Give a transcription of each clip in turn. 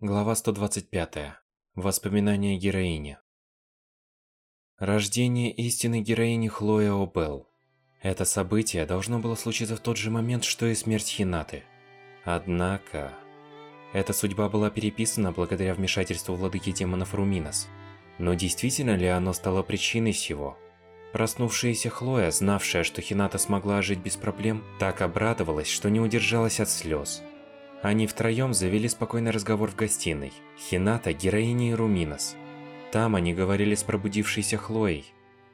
Глава 125. Воспоминания героини. Рождение истинной героини Хлои О'Белл. Это событие должно было случиться в тот же момент, что и смерть Хинаты. Однако... Эта судьба была переписана благодаря вмешательству владыки демонов Руминос. Но действительно ли оно стало причиной всего? Проснувшаяся Хлоя, знавшая, что Хината смогла жить без проблем, так обрадовалась, что не удержалась от слез. Они втроем завели спокойный разговор в гостиной. Хината, героиня и Руминос. Там они говорили с пробудившейся Хлоей.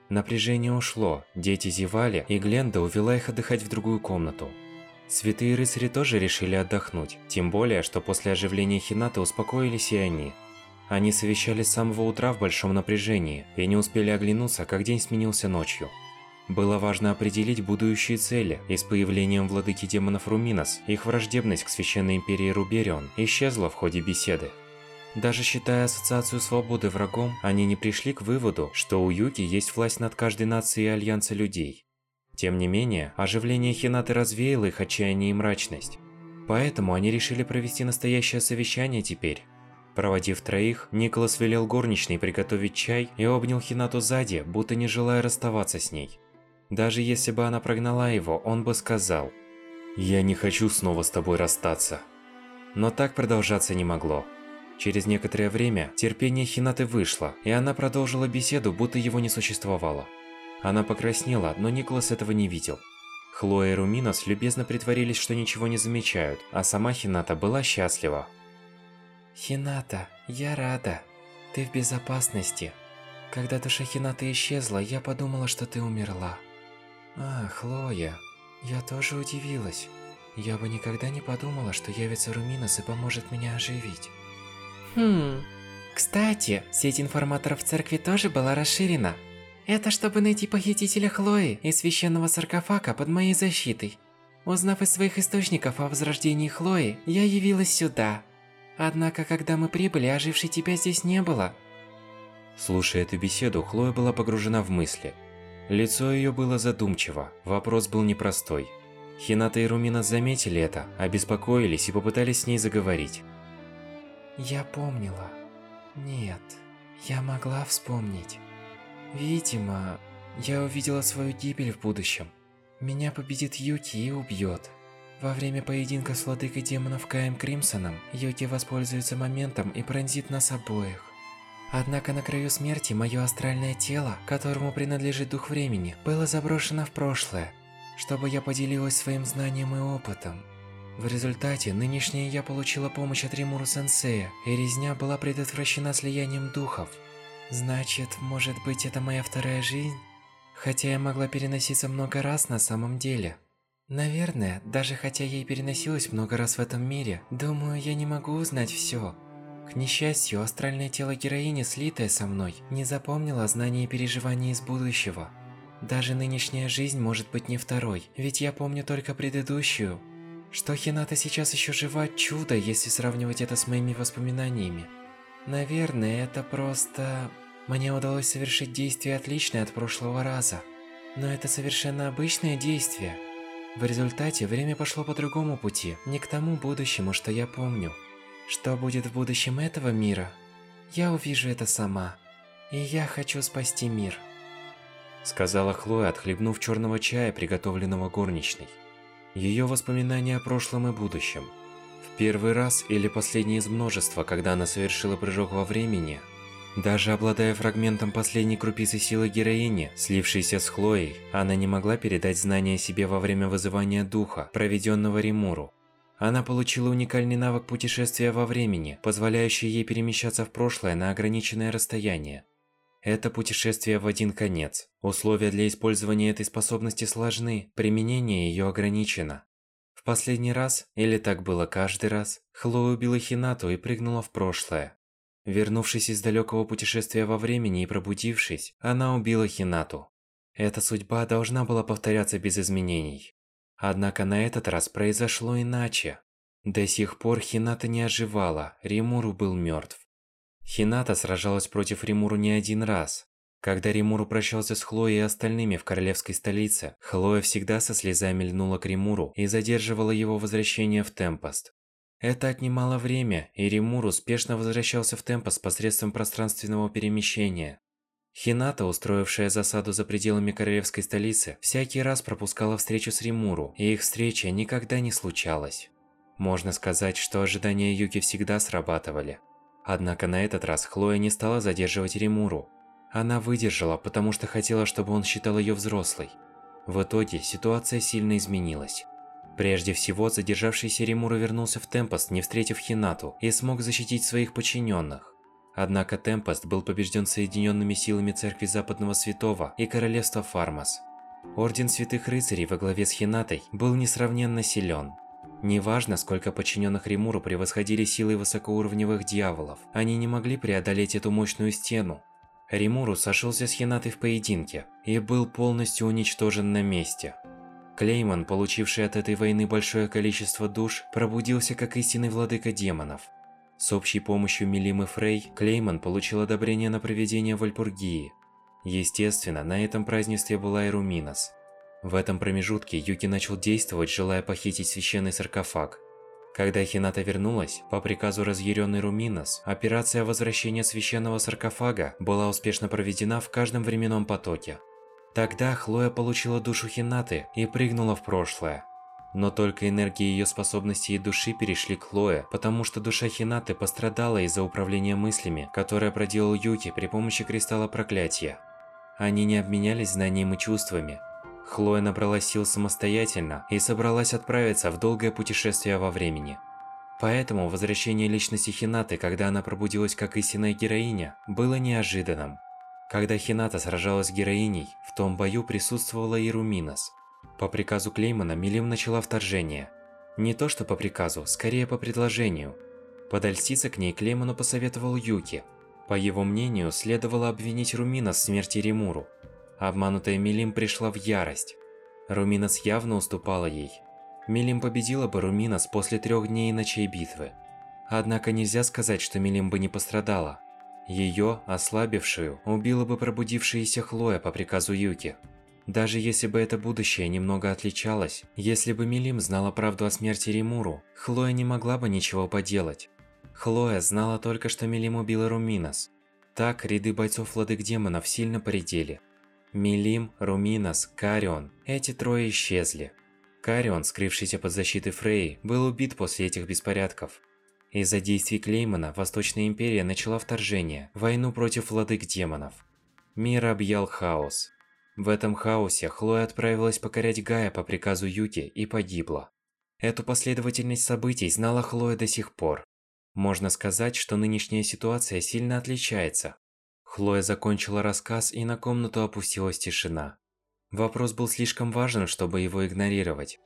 Напряжение ушло, дети зевали, и Гленда увела их отдыхать в другую комнату. Святые рыцари тоже решили отдохнуть, тем более, что после оживления Хината успокоились и они. Они совещались с самого утра в большом напряжении, и не успели оглянуться, как день сменился ночью. Было важно определить будущие цели, и с появлением владыки демонов Руминос, их враждебность к Священной Империи Руберион исчезла в ходе беседы. Даже считая Ассоциацию Свободы врагом, они не пришли к выводу, что у Юки есть власть над каждой нацией Альянса людей. Тем не менее, оживление Хинаты развеяло их отчаяние и мрачность. Поэтому они решили провести настоящее совещание теперь. Проводив троих, Николас велел горничной приготовить чай и обнял Хинату сзади, будто не желая расставаться с ней. Даже если бы она прогнала его, он бы сказал «Я не хочу снова с тобой расстаться». Но так продолжаться не могло. Через некоторое время терпение Хинаты вышло, и она продолжила беседу, будто его не существовало. Она покраснела, но Николас этого не видел. Хлоя и Руминос любезно притворились, что ничего не замечают, а сама Хината была счастлива. Хината, я рада. Ты в безопасности. Когда душа Хинаты исчезла, я подумала, что ты умерла. А, Хлоя, я тоже удивилась. Я бы никогда не подумала, что явится Руминос и поможет меня оживить. Хм. Кстати, сеть информаторов в церкви тоже была расширена. Это чтобы найти похитителя Хлои и священного саркофага под моей защитой. Узнав из своих источников о возрождении Хлои, я явилась сюда. Однако, когда мы прибыли, ожившей тебя здесь не было. Слушая эту беседу, Хлоя была погружена в мысли. Лицо ее было задумчиво, вопрос был непростой. Хината и Румина заметили это, обеспокоились и попытались с ней заговорить. Я помнила. Нет, я могла вспомнить. Видимо, я увидела свою гибель в будущем. Меня победит Юки и убьет. Во время поединка с владыкой демонов Каем Кримсоном, Юки воспользуется моментом и пронзит нас обоих. Однако на краю смерти мое астральное тело, которому принадлежит дух времени, было заброшено в прошлое, чтобы я поделилась своим знанием и опытом. В результате, нынешняя я получила помощь от Римуру Сенсея, и резня была предотвращена слиянием духов. Значит, может быть это моя вторая жизнь? Хотя я могла переноситься много раз на самом деле. Наверное, даже хотя я и переносилась много раз в этом мире, думаю, я не могу узнать все. К несчастью, астральное тело героини, слитое со мной, не запомнило знания и переживания из будущего. Даже нынешняя жизнь может быть не второй, ведь я помню только предыдущую. Что Хината сейчас еще жива – чудо, если сравнивать это с моими воспоминаниями. Наверное, это просто... Мне удалось совершить действие отличное от прошлого раза. Но это совершенно обычное действие. В результате время пошло по другому пути, не к тому будущему, что я помню. Что будет в будущем этого мира? Я увижу это сама. И я хочу спасти мир. Сказала Хлоя, отхлебнув черного чая, приготовленного горничной. Ее воспоминания о прошлом и будущем. В первый раз или последний из множества, когда она совершила прыжок во времени, даже обладая фрагментом последней крупицы силы героини, слившейся с Хлоей, она не могла передать знания себе во время вызывания духа, проведенного Римуру. Она получила уникальный навык путешествия во времени, позволяющий ей перемещаться в прошлое на ограниченное расстояние. Это путешествие в один конец. Условия для использования этой способности сложны, применение ее ограничено. В последний раз, или так было каждый раз, Хлоя убила Хинату и прыгнула в прошлое. Вернувшись из далекого путешествия во времени и пробудившись, она убила Хинату. Эта судьба должна была повторяться без изменений. Однако на этот раз произошло иначе. До сих пор Хината не оживала, Римуру был мертв. Хината сражалась против Римуру не один раз. Когда Римуру прощался с Хлоей и остальными в королевской столице, Хлоя всегда со слезами льнула к Римуру и задерживала его возвращение в Темпост. Это отнимало время, и Римур успешно возвращался в Темпос посредством пространственного перемещения. Хината, устроившая засаду за пределами королевской столицы, всякий раз пропускала встречу с Римуру, и их встреча никогда не случалась. Можно сказать, что ожидания Юки всегда срабатывали. Однако на этот раз Хлоя не стала задерживать Римуру. Она выдержала, потому что хотела, чтобы он считал ее взрослой. В итоге ситуация сильно изменилась. Прежде всего, задержавшийся Римура вернулся в Темпост, не встретив Хинату, и смог защитить своих подчиненных. Однако Темпост был побежден соединенными силами Церкви Западного Святого и Королевства Фармас. Орден Святых Рыцарей во главе с Хинатой был несравненно силен. Неважно, сколько подчиненных Римуру превосходили силой высокоуровневых дьяволов, они не могли преодолеть эту мощную стену. Римуру сошелся с Хинатой в поединке и был полностью уничтожен на месте. Клейман, получивший от этой войны большое количество душ, пробудился как истинный владыка демонов. С общей помощью Милим и Фрей, Клейман получил одобрение на проведение Вальпургии. Естественно, на этом празднестве была и Руминос. В этом промежутке Юки начал действовать, желая похитить священный саркофаг. Когда Хината вернулась, по приказу разъяренный Руминос, операция возвращения священного саркофага была успешно проведена в каждом временном потоке. Тогда Хлоя получила душу Хинаты и прыгнула в прошлое. Но только энергии ее способностей и души перешли к Хлое, потому что душа Хинаты пострадала из-за управления мыслями, которое проделал Юки при помощи Кристалла Проклятия. Они не обменялись знаниями и чувствами. Хлоя набрала сил самостоятельно и собралась отправиться в долгое путешествие во времени. Поэтому возвращение личности Хинаты, когда она пробудилась как истинная героиня, было неожиданным. Когда Хината сражалась с героиней, в том бою присутствовала и Руминос. По приказу Клеймана Милим начала вторжение. Не то что по приказу, скорее по предложению. Подольститься к ней Клейману посоветовал Юки. По его мнению, следовало обвинить Руминос в смерти Римуру. Обманутая Милим пришла в ярость. Руминос явно уступала ей. Милим победила бы Руминос после трех дней и ночей битвы. Однако нельзя сказать, что Милим бы не пострадала. Ее, ослабившую, убила бы пробудившаяся Хлоя по приказу Юки. Даже если бы это будущее немного отличалось, если бы Милим знала правду о смерти Римуру, Хлоя не могла бы ничего поделать. Хлоя знала только, что Милим убила Руминос. Так ряды бойцов владык демонов сильно поредели. Милим, Руминос, Карион – эти трое исчезли. Карион, скрывшийся под защитой Фрей, был убит после этих беспорядков. Из-за действий Клеймана Восточная Империя начала вторжение, войну против владык демонов. Мир объял хаос. В этом хаосе Хлоя отправилась покорять Гая по приказу Юки и погибла. Эту последовательность событий знала Хлоя до сих пор. Можно сказать, что нынешняя ситуация сильно отличается. Хлоя закончила рассказ и на комнату опустилась тишина. Вопрос был слишком важен, чтобы его игнорировать.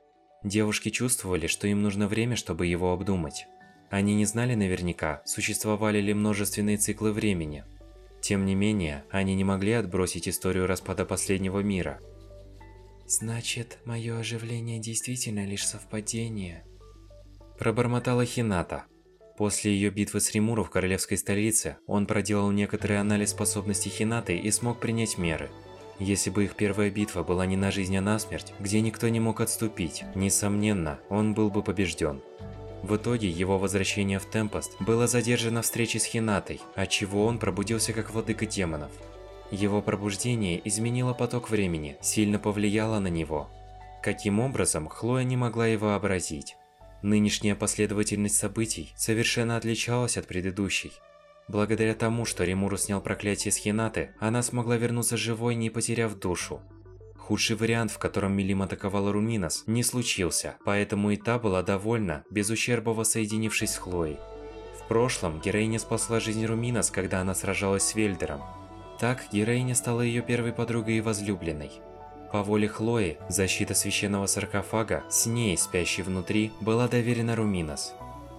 Девушки чувствовали, что им нужно время, чтобы его обдумать. Они не знали наверняка, существовали ли множественные циклы времени. Тем не менее, они не могли отбросить историю распада последнего мира. Значит, мое оживление действительно лишь совпадение. Пробормотала Хината. После ее битвы с Римуру в королевской столице, он проделал некоторый анализ способностей Хинаты и смог принять меры. Если бы их первая битва была не на жизнь, а на смерть, где никто не мог отступить, несомненно, он был бы побежден. В итоге его возвращение в Темпост было задержано встречей с Хинатой, отчего он пробудился как владыка демонов. Его пробуждение изменило поток времени, сильно повлияло на него. Каким образом, Хлоя не могла и вообразить. Нынешняя последовательность событий совершенно отличалась от предыдущей. Благодаря тому, что Римуру снял проклятие с Хинаты, она смогла вернуться живой, не потеряв душу. Худший вариант, в котором Милим атаковала Руминос, не случился, поэтому и та была довольна, без ущерба воссоединившись с Хлоей. В прошлом героиня спасла жизнь Руминос, когда она сражалась с Вельдером. Так, героиня стала ее первой подругой и возлюбленной. По воле Хлои, защита священного саркофага, с ней, спящей внутри, была доверена Руминос.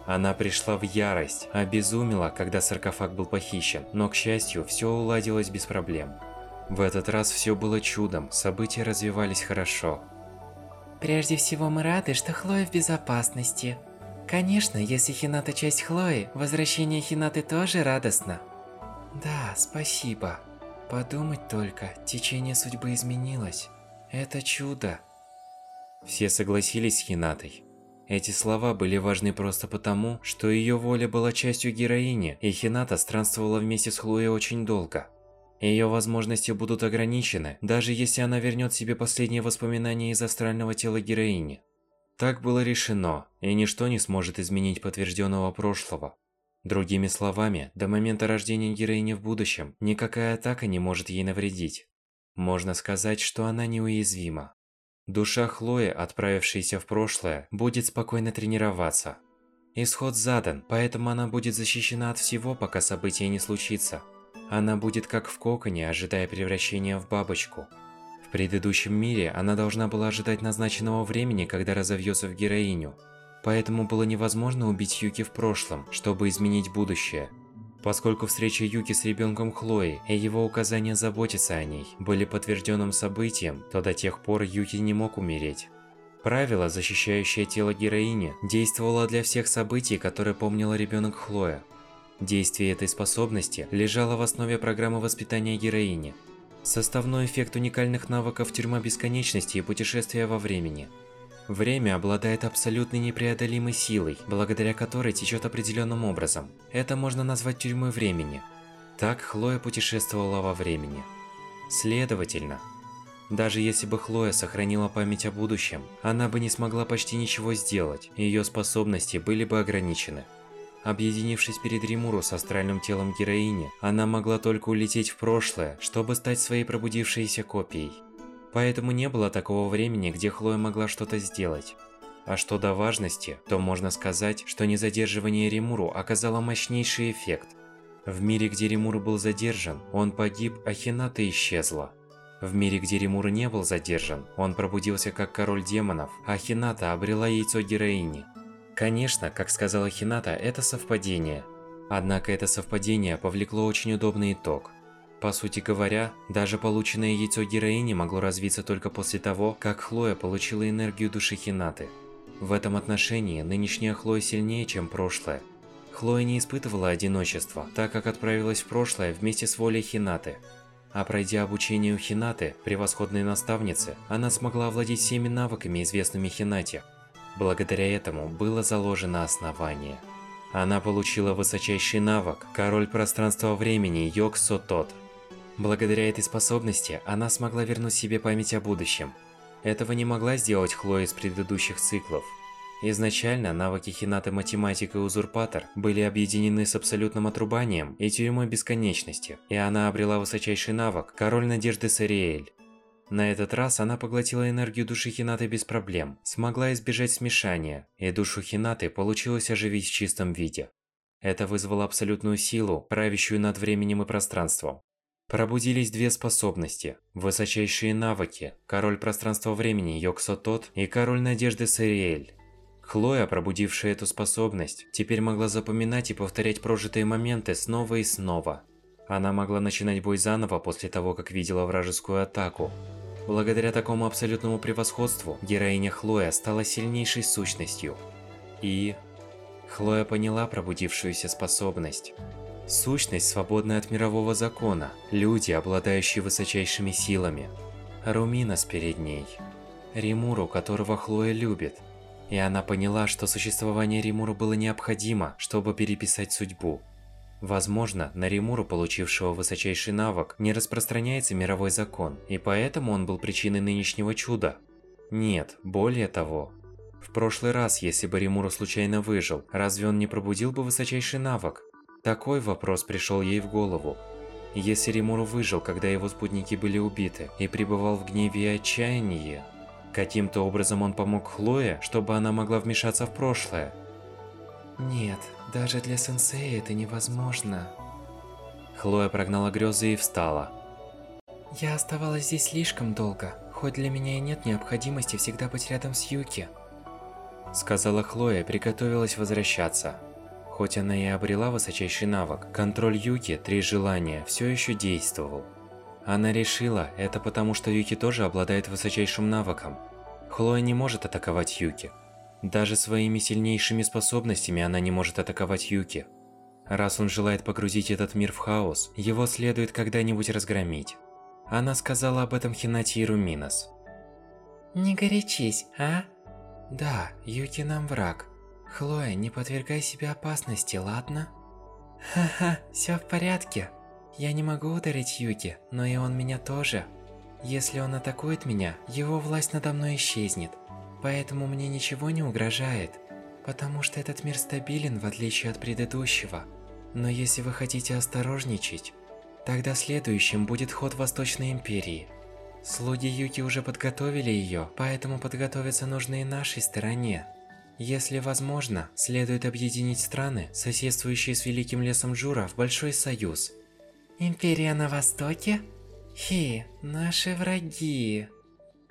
Она пришла в ярость, обезумела, когда саркофаг был похищен, но, к счастью, все уладилось без проблем. В этот раз все было чудом, события развивались хорошо. Прежде всего мы рады, что Хлоя в безопасности. Конечно, если Хината часть Хлои, возвращение Хинаты тоже радостно. Да, спасибо. Подумать только, течение судьбы изменилось. Это чудо. Все согласились с Хинатой. Эти слова были важны просто потому, что ее воля была частью героини, и Хината странствовала вместе с Хлоей очень долго. Ее возможности будут ограничены, даже если она вернет себе последние воспоминания из астрального тела героини. Так было решено, и ничто не сможет изменить подтвержденного прошлого. Другими словами, до момента рождения героини в будущем, никакая атака не может ей навредить. Можно сказать, что она неуязвима. Душа Хлои, отправившаяся в прошлое, будет спокойно тренироваться. Исход задан, поэтому она будет защищена от всего, пока событие не случится. Она будет как в коконе, ожидая превращения в бабочку. В предыдущем мире она должна была ожидать назначенного времени, когда разовьется в героиню. Поэтому было невозможно убить Юки в прошлом, чтобы изменить будущее. Поскольку встреча Юки с ребенком Хлои и его указание заботиться о ней были подтвержденным событием, то до тех пор Юки не мог умереть. Правило, защищающее тело героини, действовало для всех событий, которые помнила ребенок Хлоя. Действие этой способности лежало в основе программы воспитания героини – Составной эффект уникальных навыков Тюрьма Бесконечности и Путешествия во Времени. Время обладает абсолютной непреодолимой силой, благодаря которой течет определенным образом. Это можно назвать тюрьмой времени. Так Хлоя путешествовала во времени. Следовательно, даже если бы Хлоя сохранила память о будущем, она бы не смогла почти ничего сделать, ее способности были бы ограничены. Объединившись перед Римуру с астральным телом героини, она могла только улететь в прошлое, чтобы стать своей пробудившейся копией. Поэтому не было такого времени, где Хлоя могла что-то сделать. А что до важности, то можно сказать, что незадерживание Римуру оказало мощнейший эффект. В мире, где Римуру был задержан, он погиб, а Хината исчезла. В мире, где Римуру не был задержан, он пробудился как король демонов, а Хината обрела яйцо героини. Конечно, как сказала Хината, это совпадение. Однако это совпадение повлекло очень удобный итог. По сути говоря, даже полученное яйцо героини могло развиться только после того, как Хлоя получила энергию души Хинаты. В этом отношении нынешняя Хлоя сильнее, чем прошлое. Хлоя не испытывала одиночества, так как отправилась в прошлое вместе с волей Хинаты. А пройдя обучение у Хинаты, превосходной наставницы, она смогла овладеть всеми навыками, известными Хинате, Благодаря этому было заложено основание. Она получила высочайший навык Король пространства-времени Йог Сотот. Благодаря этой способности она смогла вернуть себе память о будущем. Этого не могла сделать Хлоя из предыдущих циклов. Изначально навыки Хинаты Математик и Узурпатор были объединены с Абсолютным Отрубанием и Тюрьмой Бесконечности, и она обрела высочайший навык Король Надежды Сариэль. На этот раз она поглотила энергию души Хинаты без проблем, смогла избежать смешания, и душу Хинаты получилось оживить в чистом виде. Это вызвало абсолютную силу, правящую над временем и пространством. Пробудились две способности, высочайшие навыки, Король Пространства-Времени Йоксо Тот и Король Надежды Сариэль. Хлоя, пробудившая эту способность, теперь могла запоминать и повторять прожитые моменты снова и снова. Она могла начинать бой заново после того, как видела вражескую атаку, Благодаря такому абсолютному превосходству, героиня Хлоя стала сильнейшей сущностью. И... Хлоя поняла пробудившуюся способность. Сущность, свободная от мирового закона, люди, обладающие высочайшими силами. Руминас перед ней. Римуру, которого Хлоя любит. И она поняла, что существование Римуру было необходимо, чтобы переписать судьбу. Возможно, на Римуру, получившего высочайший навык, не распространяется мировой закон, и поэтому он был причиной нынешнего чуда. Нет, более того. В прошлый раз, если бы Римуру случайно выжил, разве он не пробудил бы высочайший навык? Такой вопрос пришел ей в голову. Если Римуру выжил, когда его спутники были убиты, и пребывал в гневе и отчаянии, каким-то образом он помог Хлое, чтобы она могла вмешаться в прошлое. Нет, даже для сенсея это невозможно. Хлоя прогнала грезы и встала. Я оставалась здесь слишком долго, хоть для меня и нет необходимости всегда быть рядом с Юки. Сказала Хлоя и приготовилась возвращаться. Хоть она и обрела высочайший навык, контроль Юки, три желания, все еще действовал. Она решила, это потому что Юки тоже обладает высочайшим навыком. Хлоя не может атаковать Юки, даже своими сильнейшими способностями она не может атаковать Юки. Раз он желает погрузить этот мир в хаос, его следует когда-нибудь разгромить. Она сказала об этом Хинати и Руминос. «Не горячись, а?» Да, Юки нам враг. Хлоя, не подвергай себя опасности, ладно? Ха-ха, все в порядке. Я не могу ударить Юки, но и он меня тоже. Если он атакует меня, его власть надо мной исчезнет. Поэтому мне ничего не угрожает. Потому что этот мир стабилен, в отличие от предыдущего. Но если вы хотите осторожничать, тогда следующим будет ход Восточной Империи. Слуги Юки уже подготовили ее, поэтому подготовиться нужно и нашей стороне. Если возможно, следует объединить страны, соседствующие с Великим Лесом Джура, в Большой Союз. Империя на Востоке? Хи, наши враги.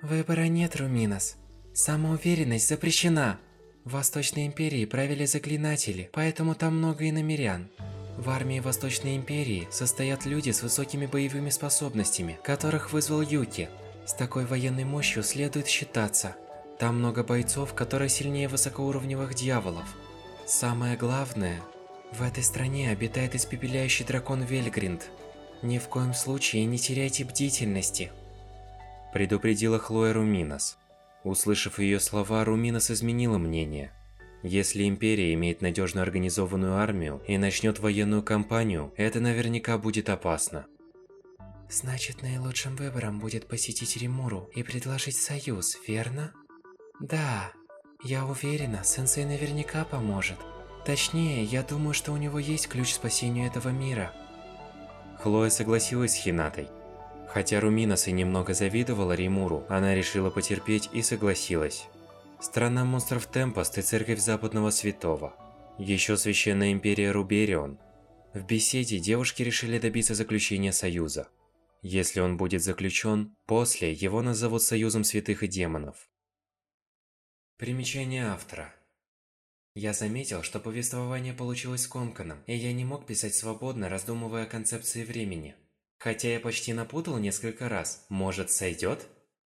Выбора нет, Руминос. Самоуверенность запрещена. В Восточной Империи правили заклинатели, поэтому там много иномерян. В армии Восточной Империи состоят люди с высокими боевыми способностями, которых вызвал Юки. С такой военной мощью следует считаться – там много бойцов, которые сильнее высокоуровневых дьяволов. Самое главное, в этой стране обитает испепеляющий дракон Вельгринд. Ни в коем случае не теряйте бдительности. Предупредила Хлоя Руминос. Услышав ее слова, Руминос изменила мнение. Если Империя имеет надежно организованную армию и начнет военную кампанию, это наверняка будет опасно. Значит, наилучшим выбором будет посетить Римуру и предложить союз, верно? Да, я уверена, сенсей наверняка поможет. Точнее, я думаю, что у него есть ключ к спасению этого мира. Хлоя согласилась с Хинатой. Хотя Руминос и немного завидовала Римуру, она решила потерпеть и согласилась. Страна монстров Темпост и Церковь Западного Святого. Еще Священная Империя Руберион. В беседе девушки решили добиться заключения союза. Если он будет заключен, после его назовут Союзом Святых и Демонов. Примечание автора. Я заметил, что повествование получилось скомканным, и я не мог писать свободно, раздумывая о концепции времени. Хотя я почти напутал несколько раз. Может, сойдет?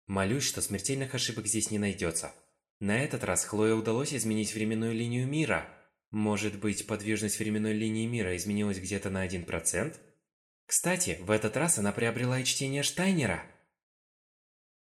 Молюсь, что смертельных ошибок здесь не найдется. На этот раз Хлое удалось изменить временную линию мира. Может быть, подвижность временной линии мира изменилась где-то на 1%? Кстати, в этот раз она приобрела и чтение Штайнера –